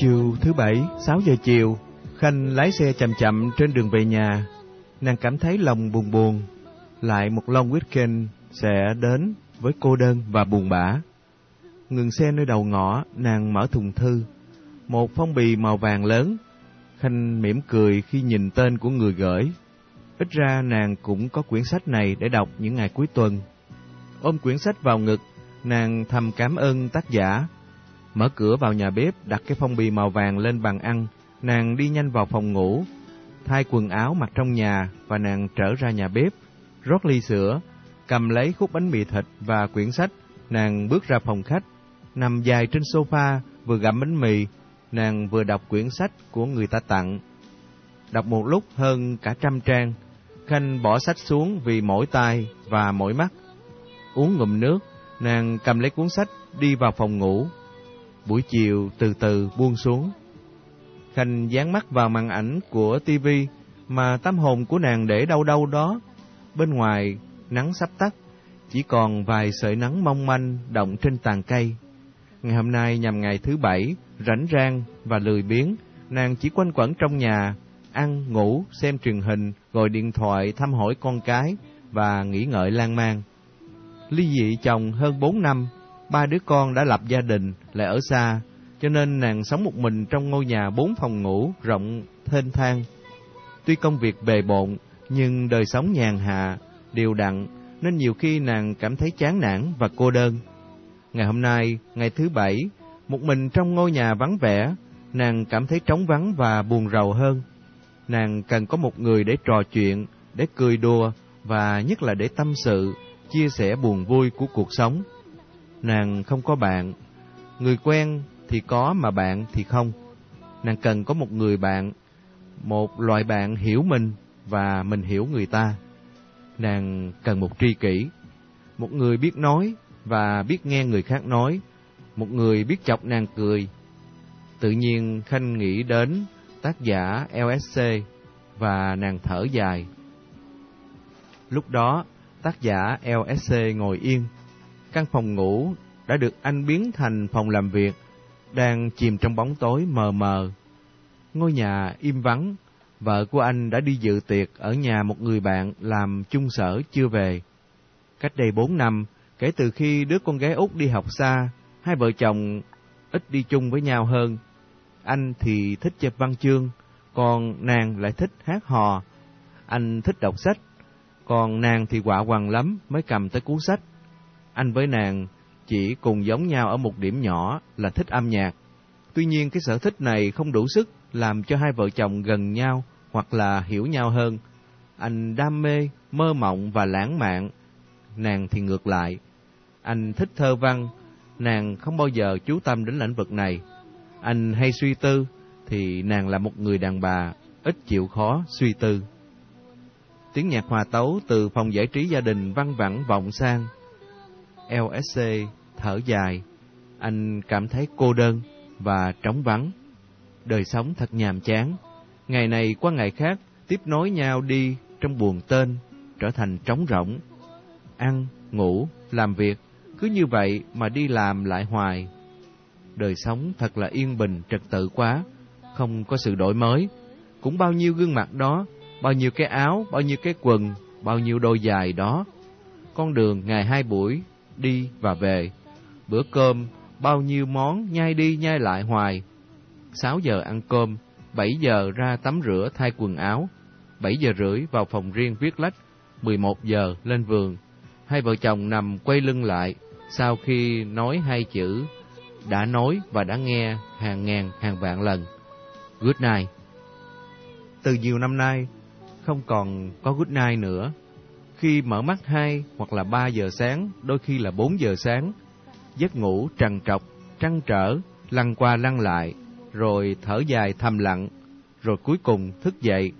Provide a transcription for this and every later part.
Chiều thứ bảy, 6 giờ chiều, Khanh lái xe chậm chậm trên đường về nhà. Nàng cảm thấy lòng buồn buồn. Lại một long weekend sẽ đến với cô đơn và buồn bã. Ngừng xe nơi đầu ngõ, nàng mở thùng thư. Một phong bì màu vàng lớn. Khanh mỉm cười khi nhìn tên của người gửi. Ít ra nàng cũng có quyển sách này để đọc những ngày cuối tuần. Ôm quyển sách vào ngực, nàng thầm cảm ơn tác giả Mở cửa vào nhà bếp, đặt cái phong bì màu vàng lên bàn ăn, nàng đi nhanh vào phòng ngủ, thay quần áo mặc trong nhà và nàng trở ra nhà bếp, rót ly sữa, cầm lấy khúc bánh mì thịt và quyển sách, nàng bước ra phòng khách, nằm dài trên sofa, vừa gặm bánh mì, nàng vừa đọc quyển sách của người ta tặng. Đọc một lúc hơn cả trăm trang, Khanh bỏ sách xuống vì mỏi tai và mỏi mắt. Uống ngụm nước, nàng cầm lấy cuốn sách đi vào phòng ngủ. Buổi chiều từ từ buông xuống. Khanh dán mắt vào màn ảnh của tivi mà tâm hồn của nàng để đâu đâu đó. Bên ngoài, nắng sắp tắt, chỉ còn vài sợi nắng mong manh động trên tàn cây. Ngày hôm nay nhằm ngày thứ bảy, rảnh rang và lười biếng, nàng chỉ quanh quẩn trong nhà, ăn, ngủ, xem truyền hình, gọi điện thoại thăm hỏi con cái và nghĩ ngợi lan man. Ly dị chồng hơn bốn năm, ba đứa con đã lập gia đình, lại ở xa, cho nên nàng sống một mình trong ngôi nhà bốn phòng ngủ rộng thênh thang. Tuy công việc bề bộn, nhưng đời sống nhàn hạ, điều đặn, nên nhiều khi nàng cảm thấy chán nản và cô đơn. Ngày hôm nay, ngày thứ bảy, một mình trong ngôi nhà vắng vẻ, nàng cảm thấy trống vắng và buồn rầu hơn. Nàng cần có một người để trò chuyện, để cười đùa và nhất là để tâm sự, chia sẻ buồn vui của cuộc sống. Nàng không có bạn, người quen thì có mà bạn thì không. Nàng cần có một người bạn, một loại bạn hiểu mình và mình hiểu người ta. Nàng cần một tri kỷ, một người biết nói và biết nghe người khác nói, một người biết chọc nàng cười. Tự nhiên Khanh nghĩ đến tác giả LSC và nàng thở dài. Lúc đó, tác giả LSC ngồi yên. Căn phòng ngủ đã được anh biến thành phòng làm việc, đang chìm trong bóng tối mờ mờ. Ngôi nhà im vắng, vợ của anh đã đi dự tiệc ở nhà một người bạn làm chung sở chưa về. Cách đây bốn năm, kể từ khi đứa con gái út đi học xa, hai vợ chồng ít đi chung với nhau hơn. Anh thì thích chơi văn chương, còn nàng lại thích hát hò. Anh thích đọc sách, còn nàng thì quạ quằn lắm mới cầm tới cuốn sách. Anh với nàng chỉ cùng giống nhau ở một điểm nhỏ là thích âm nhạc. Tuy nhiên cái sở thích này không đủ sức làm cho hai vợ chồng gần nhau hoặc là hiểu nhau hơn. Anh đam mê, mơ mộng và lãng mạn, nàng thì ngược lại. Anh thích thơ văn, nàng không bao giờ chú tâm đến lĩnh vực này. Anh hay suy tư, thì nàng là một người đàn bà ít chịu khó suy tư. Tiếng nhạc hòa tấu từ phòng giải trí gia đình văng vẳng vọng sang. LSC thở dài, anh cảm thấy cô đơn và trống vắng. Đời sống thật nhàm chán, ngày này qua ngày khác tiếp nối nhau đi trong buồn tên, trở thành trống rỗng. Ăn, ngủ, làm việc, cứ như vậy mà đi làm lại hoài. Đời sống thật là yên bình, trật tự quá, không có sự đổi mới. Cũng bao nhiêu gương mặt đó, bao nhiêu cái áo, bao nhiêu cái quần, bao nhiêu đôi giày đó. Con đường ngày hai buổi, đi và về. Bữa cơm, bao nhiêu món nhai đi nhai lại hoài. 6 giờ ăn cơm, 7 giờ ra tắm rửa thay quần áo, 7 giờ rưỡi vào phòng riêng viết lách, 11 giờ lên vườn. Hai vợ chồng nằm quay lưng lại, sau khi nói hai chữ, đã nói và đã nghe hàng ngàn hàng vạn lần. Good night. Từ nhiều năm nay, không còn có good night nữa. Khi mở mắt hai hoặc là ba giờ sáng, đôi khi là bốn giờ sáng, giấc ngủ trằn trọc, trăn trở, lăn qua lăn lại, rồi thở dài thầm lặng, rồi cuối cùng thức dậy,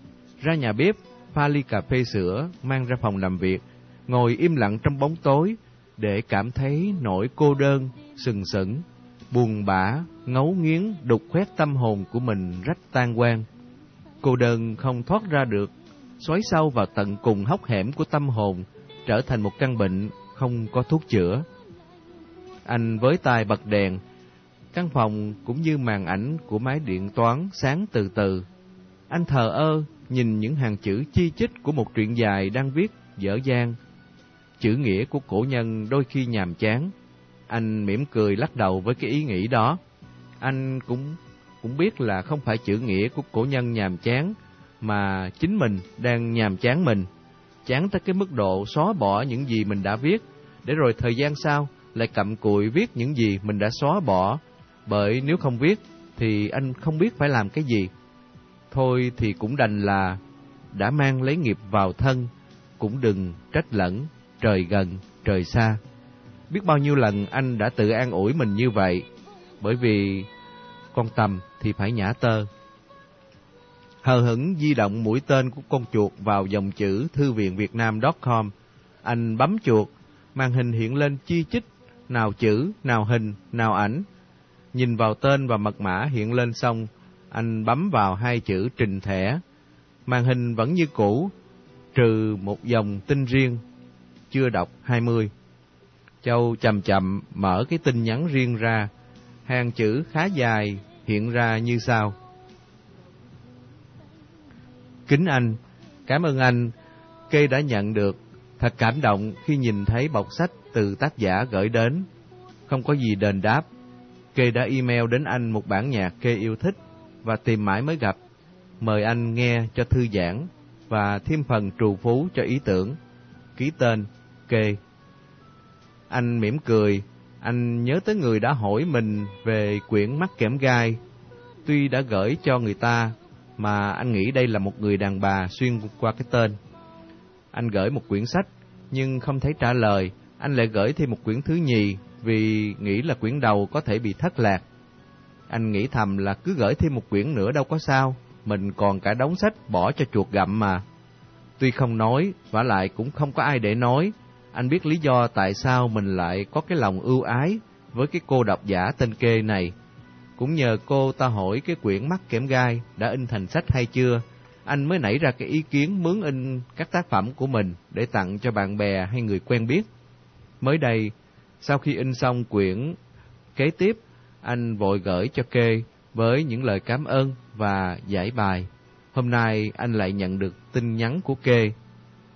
ra nhà bếp, pha ly cà phê sữa, mang ra phòng làm việc, ngồi im lặng trong bóng tối, để cảm thấy nỗi cô đơn, sừng sững, buồn bã, ngấu nghiến, đục khoét tâm hồn của mình rách tan quan. Cô đơn không thoát ra được, xoáy sâu vào tận cùng hốc hẻm của tâm hồn, trở thành một căn bệnh không có thuốc chữa. Anh với tay bật đèn, căn phòng cũng như màn ảnh của máy điện toán sáng từ từ. Anh thờ ơ nhìn những hàng chữ chi chít của một truyện dài đang viết dở dang. Chữ nghĩa của cổ nhân đôi khi nhàm chán. Anh mỉm cười lắc đầu với cái ý nghĩ đó. Anh cũng cũng biết là không phải chữ nghĩa của cổ nhân nhàm chán, mà chính mình đang nhàm chán mình. Chán tới cái mức độ xóa bỏ những gì mình đã viết, để rồi thời gian sau lại cặm cụi viết những gì mình đã xóa bỏ. Bởi nếu không viết, thì anh không biết phải làm cái gì. Thôi thì cũng đành là đã mang lấy nghiệp vào thân, cũng đừng trách lẫn, trời gần, trời xa. Biết bao nhiêu lần anh đã tự an ủi mình như vậy, bởi vì con tầm thì phải nhả tơ. Hờ hững di động mũi tên của con chuột vào dòng chữ thư viện việt nam.com. Anh bấm chuột, màn hình hiện lên chi chít, nào chữ, nào hình, nào ảnh. Nhìn vào tên và mật mã hiện lên xong, anh bấm vào hai chữ trình thẻ. Màn hình vẫn như cũ, trừ một dòng tin riêng, chưa đọc 20. Châu chậm chậm mở cái tin nhắn riêng ra, hàng chữ khá dài hiện ra như sau. Kính anh, cảm ơn anh, cây đã nhận được, thật cảm động khi nhìn thấy bọc sách từ tác giả gửi đến. Không có gì đền đáp, kê đã email đến anh một bản nhạc kê yêu thích và tìm mãi mới gặp. Mời anh nghe cho thư giãn và thêm phần trù phú cho ý tưởng. Ký tên, kê. Anh mỉm cười, anh nhớ tới người đã hỏi mình về quyển mắt kẽm gai. Tuy đã gửi cho người ta, mà anh nghĩ đây là một người đàn bà xuyên qua cái tên. Anh gửi một quyển sách, nhưng không thấy trả lời. Anh lại gửi thêm một quyển thứ nhì, vì nghĩ là quyển đầu có thể bị thất lạc. Anh nghĩ thầm là cứ gửi thêm một quyển nữa đâu có sao, mình còn cả đống sách bỏ cho chuột gặm mà. Tuy không nói, vả lại cũng không có ai để nói, anh biết lý do tại sao mình lại có cái lòng ưu ái với cái cô độc giả tên kê này. Cũng nhờ cô ta hỏi cái quyển mắt kém gai đã in thành sách hay chưa, anh mới nảy ra cái ý kiến mướn in các tác phẩm của mình để tặng cho bạn bè hay người quen biết. Mới đây, sau khi in xong quyển kế tiếp, anh vội gửi cho kê với những lời cảm ơn và giải bài. Hôm nay anh lại nhận được tin nhắn của kê.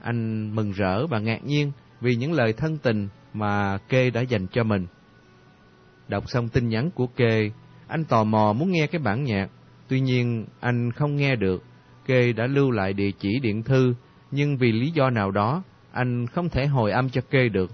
Anh mừng rỡ và ngạc nhiên vì những lời thân tình mà kê đã dành cho mình. Đọc xong tin nhắn của kê, anh tò mò muốn nghe cái bản nhạc, tuy nhiên anh không nghe được. Kê đã lưu lại địa chỉ điện thư, nhưng vì lý do nào đó, anh không thể hồi âm cho kê được.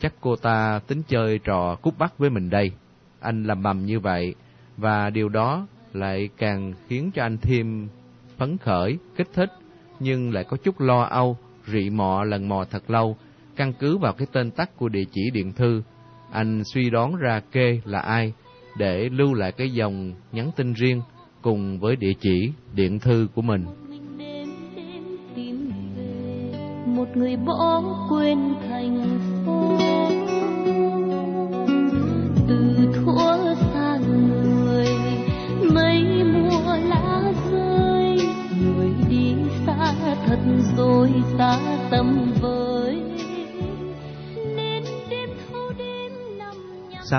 Chắc cô ta tính chơi trò cút bắt với mình đây. Anh làm bầm như vậy, và điều đó lại càng khiến cho anh thêm phấn khởi, kích thích, nhưng lại có chút lo âu, rị mọ lần mò thật lâu, căn cứ vào cái tên tắt của địa chỉ điện thư. Anh suy đoán ra kê là ai, để lưu lại cái dòng nhắn tin riêng cùng với địa chỉ điện thư của mình. Một người bỏ quên thành 6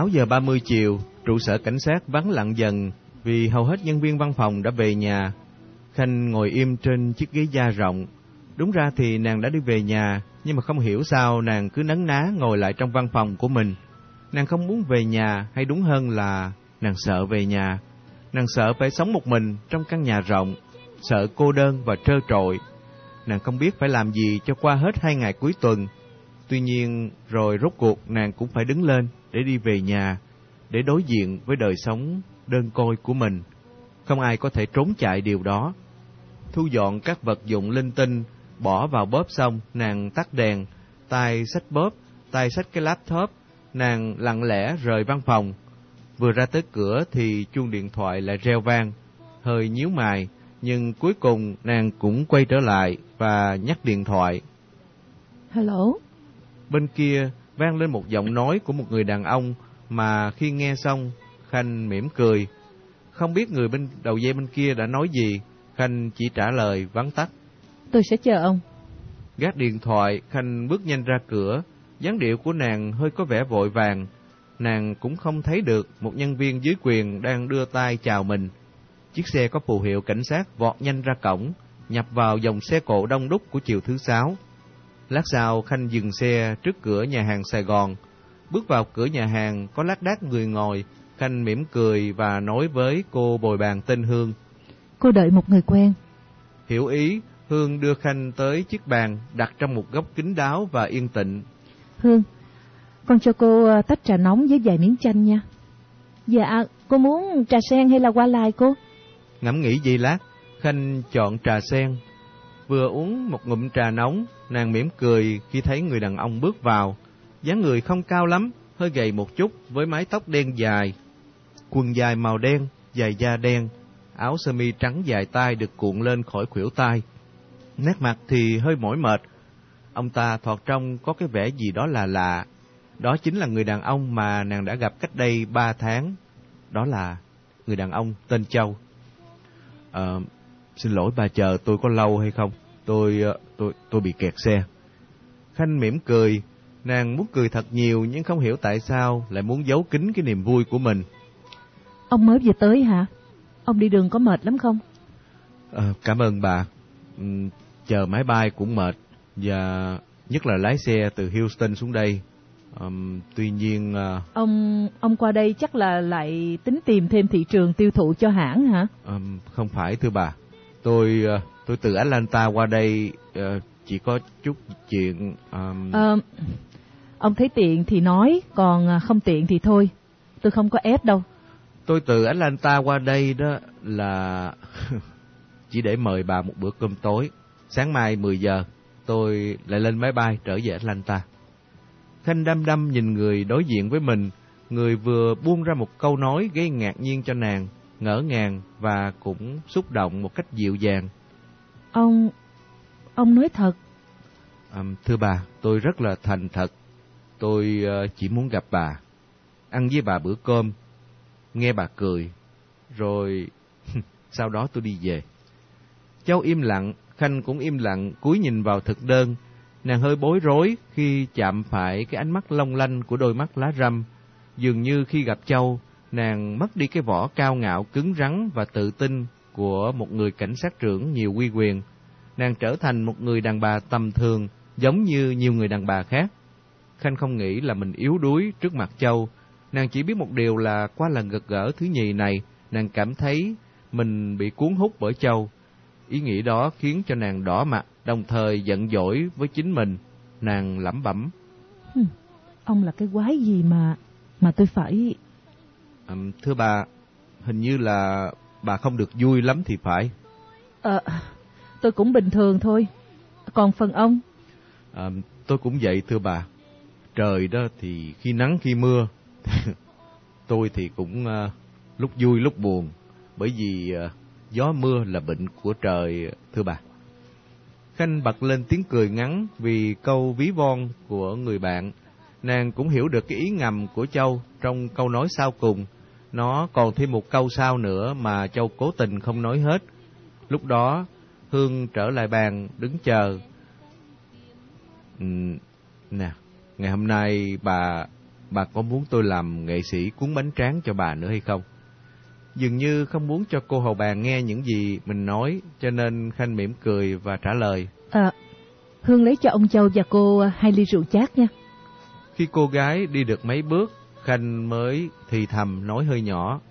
giờ 30 chiều, trụ sở cảnh sát vắng lặng dần vì hầu hết nhân viên văn phòng đã về nhà. Khanh ngồi im trên chiếc ghế da rộng. Đúng ra thì nàng đã đi về nhà, nhưng mà không hiểu sao nàng cứ nấn ná ngồi lại trong văn phòng của mình. Nàng không muốn về nhà, hay đúng hơn là nàng sợ về nhà. Nàng sợ phải sống một mình trong căn nhà rộng, sợ cô đơn và trơ trội. Nàng không biết phải làm gì cho qua hết hai ngày cuối tuần. Tuy nhiên, rồi rốt cuộc nàng cũng phải đứng lên để đi về nhà, để đối diện với đời sống đơn côi của mình. Không ai có thể trốn chạy điều đó. Thu dọn các vật dụng linh tinh, bỏ vào bóp xong, nàng tắt đèn, tay xách bóp, tay xách cái laptop, nàng lặng lẽ rời văn phòng. Vừa ra tới cửa thì chuông điện thoại lại reo vang, hơi nhíu mày, nhưng cuối cùng nàng cũng quay trở lại và nhắc điện thoại. Hello? Bên kia, vang lên một giọng nói của một người đàn ông mà khi nghe xong, Khanh mỉm cười. Không biết người bên đầu dây bên kia đã nói gì, Khanh chỉ trả lời vắn tắt. Tôi sẽ chờ ông. Gác điện thoại, Khanh bước nhanh ra cửa, dáng điệu của nàng hơi có vẻ vội vàng. Nàng cũng không thấy được một nhân viên dưới quyền đang đưa tay chào mình. Chiếc xe có phù hiệu cảnh sát vọt nhanh ra cổng, nhập vào dòng xe cộ đông đúc của chiều thứ sáu. Lát sau, Khanh dừng xe trước cửa nhà hàng Sài Gòn. Bước vào cửa nhà hàng, có lác đác người ngồi. Khanh mỉm cười và nói với cô bồi bàn tên Hương. Cô đợi một người quen. Hiểu ý, Hương đưa Khanh tới chiếc bàn đặt trong một góc kín đáo và yên tĩnh. Hương, con cho cô ờ, tách trà nóng với vài miếng chanh nha. Dạ, cô muốn trà sen hay là qua lai cô? Ngẫm nghĩ giây lát, Khanh chọn trà sen. Vừa uống một ngụm trà nóng, nàng mỉm cười khi thấy người đàn ông bước vào. dáng người không cao lắm, hơi gầy một chút với mái tóc đen dài. Quần dài màu đen, dài da đen, áo sơ mi trắng dài tay được cuộn lên khỏi khuỷu tay. Nét mặt thì hơi mỏi mệt. Ông ta thoạt trông có cái vẻ gì đó là lạ. Đó chính là người đàn ông mà nàng đã gặp cách đây ba tháng. Đó là người đàn ông tên Châu. À, xin lỗi bà chờ tôi có lâu hay không? Tôi ờ, tôi tôi bị kẹt xe. Khanh mỉm cười, nàng muốn cười thật nhiều nhưng không hiểu tại sao lại muốn giấu kín cái niềm vui của mình. Ông mới về tới hả? Ông đi đường có mệt lắm không? À, cảm ơn bà. Chờ máy bay cũng mệt và nhất là lái xe từ Houston xuống đây. Um, tuy nhiên uh, ông ông qua đây chắc là lại tính tìm thêm thị trường tiêu thụ cho hãng hả? Um, không phải thưa bà. Tôi uh, tôi từ Atlanta qua đây uh, chỉ có chút chuyện. Um... Uh, ông thấy tiện thì nói, còn không tiện thì thôi. Tôi không có ép đâu. Tôi từ Atlanta qua đây đó là chỉ để mời bà một bữa cơm tối. Sáng mai 10 giờ tôi lại lên máy bay trở về Atlanta. Khanh đăm đăm nhìn người đối diện với mình, người vừa buông ra một câu nói gây ngạc nhiên cho nàng, ngỡ ngàng và cũng xúc động một cách dịu dàng. Ông... ông nói thật. À, thưa bà, tôi rất là thành thật. Tôi uh, chỉ muốn gặp bà, ăn với bà bữa cơm, nghe bà cười, rồi sau đó tôi đi về. Cháu im lặng, Khanh cũng im lặng, cúi nhìn vào thực đơn. Nàng hơi bối rối khi chạm phải cái ánh mắt long lanh của đôi mắt lá râm. Dường như khi gặp Châu, nàng mất đi cái vỏ cao ngạo, cứng rắn và tự tin của một người cảnh sát trưởng nhiều uy quyền. Nàng trở thành một người đàn bà tầm thường, giống như nhiều người đàn bà khác. Khanh không nghĩ là mình yếu đuối trước mặt Châu. Nàng chỉ biết một điều là qua lần gật gỡ thứ nhì này, nàng cảm thấy mình bị cuốn hút bởi Châu. Ý nghĩ đó khiến cho nàng đỏ mặt, đồng thời giận dỗi với chính mình. Nàng lẩm bẩm. Ông là cái quái gì mà mà tôi phải... À, thưa bà, hình như là bà không được vui lắm thì phải. Ờ, tôi cũng bình thường thôi. Còn phần ông? À, tôi cũng vậy thưa bà. Trời đó thì khi nắng khi mưa. tôi thì cũng uh, lúc vui lúc buồn. Bởi vì uh, gió mưa là bệnh của trời thưa bà. Khanh bật lên tiếng cười ngắn vì câu ví von của người bạn. Nàng cũng hiểu được cái ý ngầm của Châu trong câu nói sau cùng. Nó còn thêm một câu sau nữa mà Châu cố tình không nói hết. Lúc đó, Hương trở lại bàn, đứng chờ. Ừ, nè, ngày hôm nay bà bà có muốn tôi làm nghệ sĩ cuốn bánh tráng cho bà nữa hay không? Dường như không muốn cho cô hầu bàn nghe những gì mình nói, cho nên Khanh mỉm cười và trả lời. À, Hương lấy cho ông Châu và cô hai ly rượu chát nha. Khi cô gái đi được mấy bước, Khanh mới thì thầm nói hơi nhỏ.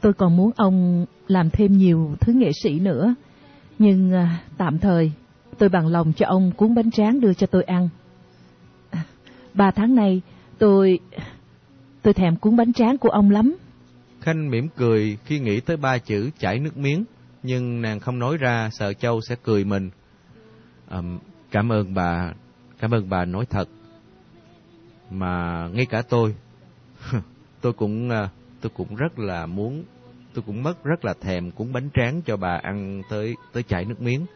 Tôi còn muốn ông làm thêm nhiều thứ nghệ sĩ nữa, nhưng à, tạm thời tôi bằng lòng cho ông cuốn bánh tráng đưa cho tôi ăn. Ba tháng nay tôi tôi thèm cuốn bánh tráng của ông lắm. Khanh mỉm cười khi nghĩ tới ba chữ chảy nước miếng, nhưng nàng không nói ra sợ Châu sẽ cười mình. À, cảm ơn bà, cảm ơn bà nói thật. Mà ngay cả tôi, tôi cũng ờ, tôi cũng rất là muốn, tôi cũng mất rất là thèm cuốn bánh tráng cho bà ăn tới tới chảy nước miếng.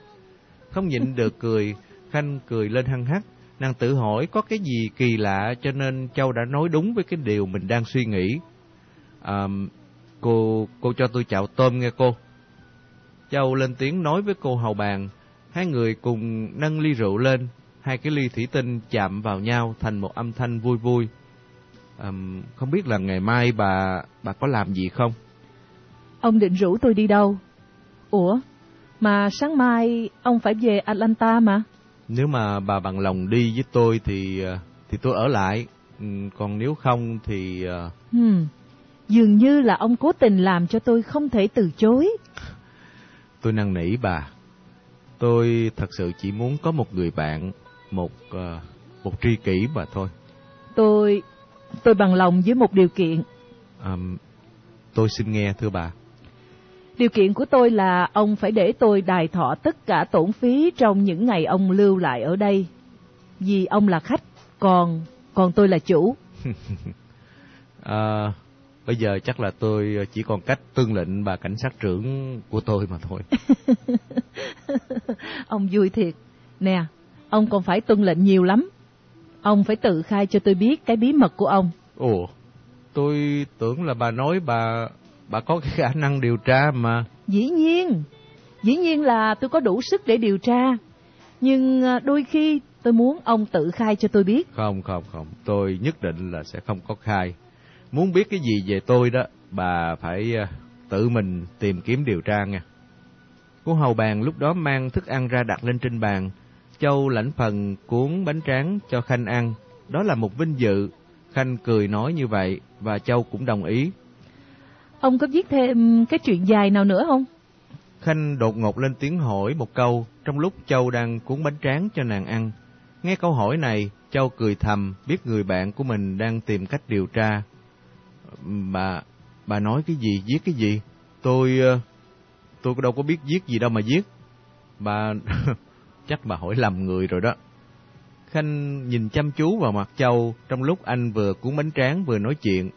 Không nhịn được cười, Khanh cười lên hăng hắc, Nàng tự hỏi có cái gì kỳ lạ cho nên Châu đã nói đúng với cái điều mình đang suy nghĩ. À, cô cô cho tôi chạo tôm nghe cô. Châu lên tiếng nói với cô hầu bàn. Hai người cùng nâng ly rượu lên. Hai cái ly thủy tinh chạm vào nhau thành một âm thanh vui vui. À, không biết là ngày mai bà bà có làm gì không? Ông định rủ tôi đi đâu? Ủa, mà sáng mai ông phải về Atlanta mà. Nếu mà bà bằng lòng đi với tôi thì ờ, thì tôi ở lại. Ừ, còn nếu không thì... Hmm, dường như là ông cố tình làm cho tôi không thể từ chối. Tôi năn nỉ bà. Tôi thật sự chỉ muốn có một người bạn, một uh, một tri kỷ mà thôi. Tôi tôi bằng lòng với một điều kiện. Um, tôi xin nghe thưa bà. Điều kiện của tôi là ông phải để tôi đài thọ tất cả tổn phí trong những ngày ông lưu lại ở đây. Vì ông là khách, còn còn tôi là chủ. à, bây giờ chắc là tôi chỉ còn cách tương lệnh bà cảnh sát trưởng của tôi mà thôi. ông vui thiệt. Nè, ông còn phải tuân lệnh nhiều lắm. Ông phải tự khai cho tôi biết cái bí mật của ông. Ồ, tôi tưởng là bà nói bà bà có cái khả năng điều tra mà. Dĩ nhiên, dĩ nhiên là tôi có đủ sức để điều tra. Nhưng à, đôi khi tôi muốn ông tự khai cho tôi biết. Không, không, không, tôi nhất định là sẽ không có khai. Muốn biết cái gì về tôi đó, bà phải à, tự mình tìm kiếm điều tra nha. Cô hầu bàn lúc đó mang thức ăn ra đặt lên trên bàn. Châu lãnh phần cuốn bánh tráng cho Khanh ăn. Đó là một vinh dự. Khanh cười nói như vậy và Châu cũng đồng ý. Ông có viết thêm cái chuyện dài nào nữa không? Khanh đột ngột lên tiếng hỏi một câu trong lúc Châu đang cuốn bánh tráng cho nàng ăn. Nghe câu hỏi này, Châu cười thầm, biết người bạn của mình đang tìm cách điều tra. Bà, bà nói cái gì, viết cái gì? Tôi, ờ, tôi đâu có biết viết gì đâu mà viết. Bà, chắc bà hỏi lầm người rồi đó. Khanh nhìn chăm chú vào mặt Châu trong lúc anh vừa cuốn bánh tráng vừa nói chuyện.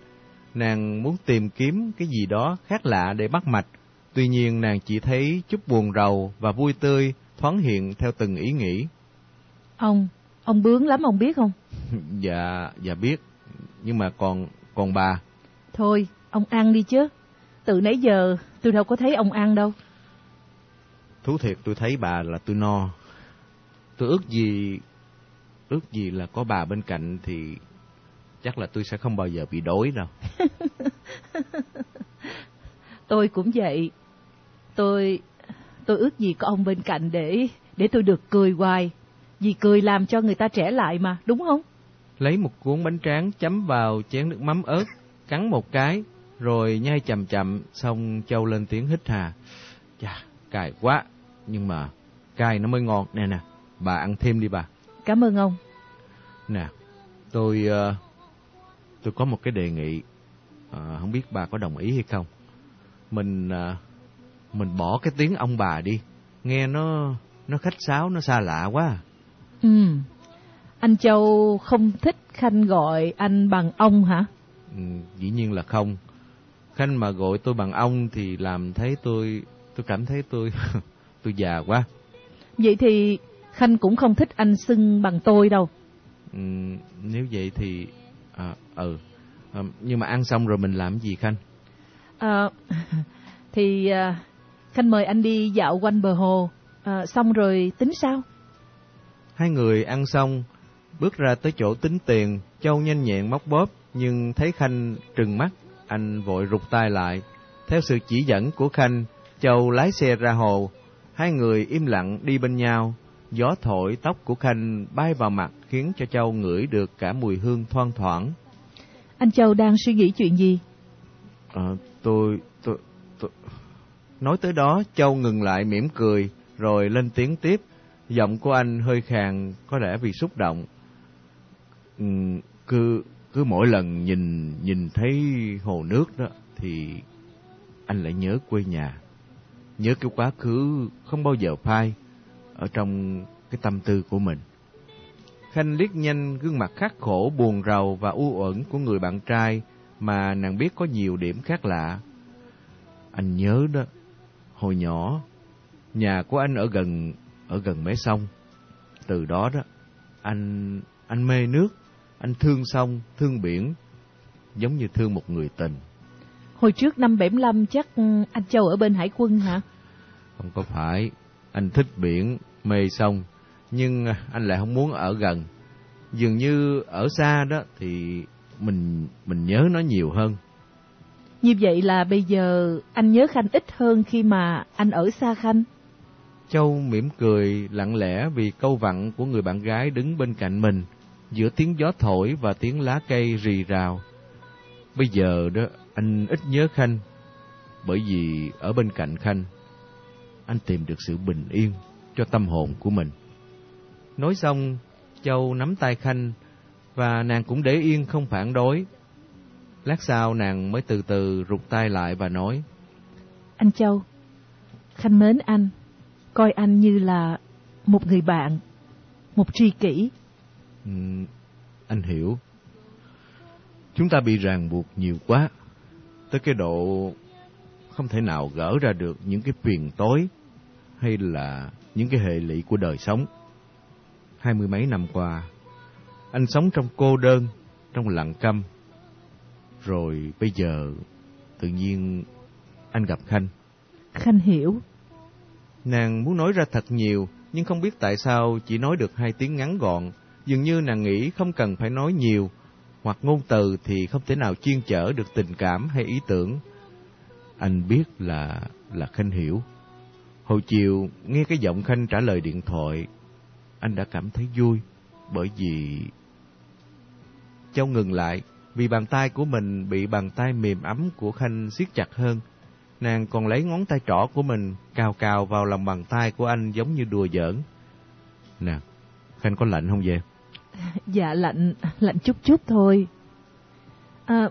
Nàng muốn tìm kiếm cái gì đó khác lạ để bắt mạch. Tuy nhiên nàng chỉ thấy chút buồn rầu và vui tươi thoáng hiện theo từng ý nghĩ. Ông, ông bướng lắm ông biết không? dạ, dạ biết. Nhưng mà còn, còn bà. Thôi, ông ăn đi chứ. Từ nãy giờ tôi đâu có thấy ông ăn đâu. Thú thiệt tôi thấy bà là tôi no. Tôi ước gì, ước gì là có bà bên cạnh thì chắc là tôi sẽ không bao giờ bị đói đâu. tôi cũng vậy. Tôi tôi ước gì có ông bên cạnh để để tôi được cười hoài. Vì cười làm cho người ta trẻ lại mà, đúng không? Lấy một cuốn bánh tráng chấm vào chén nước mắm ớt, cắn một cái, rồi nhai chậm chậm, xong Châu lên tiếng hít hà. Chà, cay quá, nhưng mà cay nó mới ngon. Nè nè, bà ăn thêm đi bà. Cảm ơn ông. Nè, tôi uh, tôi có một cái đề nghị, à, không biết bà có đồng ý hay không. Mình à, mình bỏ cái tiếng ông bà đi, nghe nó nó khách sáo, nó xa lạ quá. Ừ, anh Châu không thích Khanh gọi anh bằng ông hả? Ừ, dĩ nhiên là không. Khanh mà gọi tôi bằng ông thì làm thấy tôi, tôi cảm thấy tôi, tôi già quá. Vậy thì Khanh cũng không thích anh xưng bằng tôi đâu. Ừ, nếu vậy thì À, ừ. À, nhưng mà ăn xong rồi mình làm gì Khanh? À, thì à, Khanh mời anh đi dạo quanh bờ hồ, à, xong rồi tính sao? Hai người ăn xong, bước ra tới chỗ tính tiền, Châu nhanh nhẹn móc bóp, nhưng thấy Khanh trừng mắt, anh vội rụt tay lại. Theo sự chỉ dẫn của Khanh, Châu lái xe ra hồ, hai người im lặng đi bên nhau. Gió thổi tóc của Khanh bay vào mặt khiến cho Châu ngửi được cả mùi hương thoang thoảng. Anh Châu đang suy nghĩ chuyện gì? À, tôi, tôi, tôi... Nói tới đó, Châu ngừng lại mỉm cười, rồi lên tiếng tiếp. Giọng của anh hơi khàn, có lẽ vì xúc động. Ừ, cứ cứ mỗi lần nhìn nhìn thấy hồ nước đó thì anh lại nhớ quê nhà, nhớ cái quá khứ không bao giờ phai ở trong cái tâm tư của mình. Khanh liếc nhanh gương mặt khắc khổ, buồn rầu và u uẩn của người bạn trai mà nàng biết có nhiều điểm khác lạ. Anh nhớ đó, hồi nhỏ, nhà của anh ở gần ở gần mé sông. Từ đó đó, anh anh mê nước, anh thương sông, thương biển, giống như thương một người tình. Hồi trước năm 75 chắc anh Châu ở bên hải quân hả? Không có phải, anh thích biển, mê sông, nhưng anh lại không muốn ở gần. Dường như ở xa đó thì mình mình nhớ nó nhiều hơn. Như vậy là bây giờ anh nhớ Khanh ít hơn khi mà anh ở xa Khanh. Châu mỉm cười lặng lẽ vì câu vặn của người bạn gái đứng bên cạnh mình, giữa tiếng gió thổi và tiếng lá cây rì rào. Bây giờ đó, anh ít nhớ Khanh, bởi vì ở bên cạnh Khanh, anh tìm được sự bình yên cho tâm hồn của mình. Nói xong, Châu nắm tay Khanh và nàng cũng để yên không phản đối. Lát sau nàng mới từ từ rụt tay lại và nói Anh Châu, Khanh mến anh, coi anh như là một người bạn, một tri kỷ. Ừ, anh hiểu. Chúng ta bị ràng buộc nhiều quá, tới cái độ không thể nào gỡ ra được những cái phiền tối hay là những cái hệ lụy của đời sống. Hai mươi mấy năm qua, anh sống trong cô đơn, trong lặng câm. Rồi bây giờ, tự nhiên anh gặp Khanh. Khanh hiểu. Nàng muốn nói ra thật nhiều, nhưng không biết tại sao chỉ nói được hai tiếng ngắn gọn. Dường như nàng nghĩ không cần phải nói nhiều, hoặc ngôn từ thì không thể nào chuyên chở được tình cảm hay ý tưởng. Anh biết là là Khanh hiểu. Hồi chiều nghe cái giọng Khanh trả lời điện thoại, anh đã cảm thấy vui bởi vì Châu ngừng lại vì bàn tay của mình bị bàn tay mềm ấm của Khanh siết chặt hơn. Nàng còn lấy ngón tay trỏ của mình cào cào vào lòng bàn tay của anh giống như đùa giỡn. Nè, Khanh có lạnh không vậy? Dạ lạnh, lạnh chút chút thôi. À,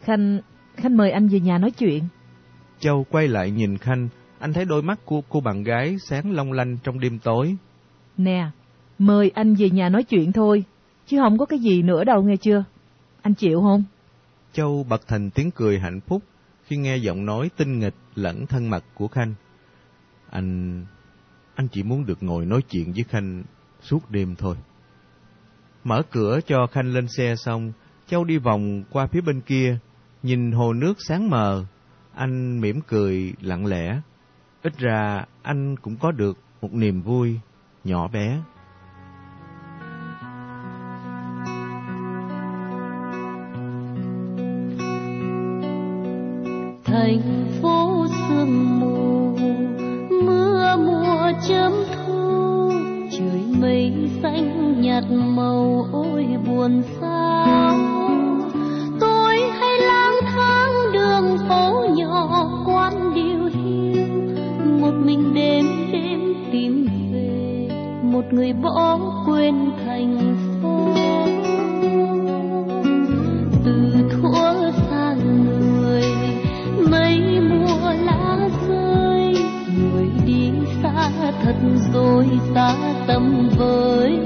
Khanh, Khanh mời anh về nhà nói chuyện. Châu quay lại nhìn Khanh, anh thấy đôi mắt của cô bạn gái sáng long lanh trong đêm tối. Nè, mời anh về nhà nói chuyện thôi, chứ không có cái gì nữa đâu nghe chưa? Anh chịu không? Châu bật thành tiếng cười hạnh phúc khi nghe giọng nói tinh nghịch lẫn thân mật của Khanh. Anh... anh chỉ muốn được ngồi nói chuyện với Khanh suốt đêm thôi. Mở cửa cho Khanh lên xe xong, Châu đi vòng qua phía bên kia, nhìn hồ nước sáng mờ. Anh mỉm cười lặng lẽ. Ít ra anh cũng có được một niềm vui nhỏ bé. thành phố sương mù mưa mùa chớm thu mây xanh nhạt màu, ôi buồn sao? Tôi hay lang thang đường phố nhỏ quan điều hiu một mình đêm đêm tìm về, một người bỏ quên thành phố. Từ thuở xa người mây mùa lá rơi, người đi xa thật rồi xa tâm với